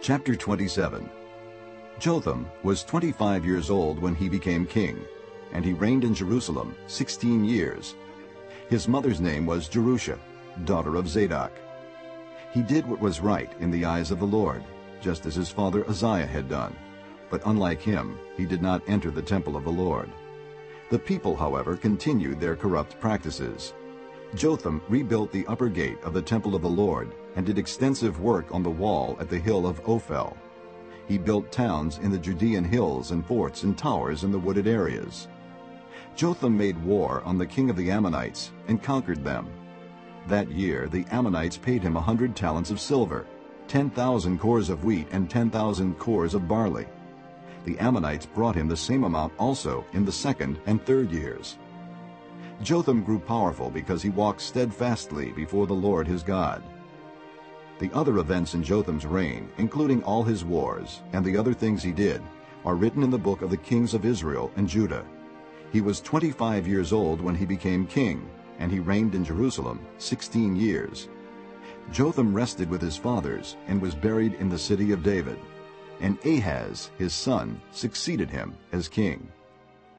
Chapter 27 Jotham was 25 years old when he became king, and he reigned in Jerusalem 16 years. His mother's name was Jerusha, daughter of Zadok. He did what was right in the eyes of the Lord, just as his father Uzziah had done. But unlike him, he did not enter the temple of the Lord. The people, however, continued their corrupt practices. Jotham rebuilt the upper gate of the temple of the Lord and did extensive work on the wall at the hill of Ophel. He built towns in the Judean hills and forts and towers in the wooded areas. Jotham made war on the king of the Ammonites and conquered them. That year the Ammonites paid him a hundred talents of silver, ten thousand cors of wheat, and ten thousand cors of barley. The Ammonites brought him the same amount also in the second and third years. Jotham grew powerful because he walked steadfastly before the Lord his God. The other events in Jotham's reign, including all his wars and the other things he did, are written in the book of the kings of Israel and Judah. He was 25 years old when he became king, and he reigned in Jerusalem 16 years. Jotham rested with his fathers and was buried in the city of David. And Ahaz, his son, succeeded him as king.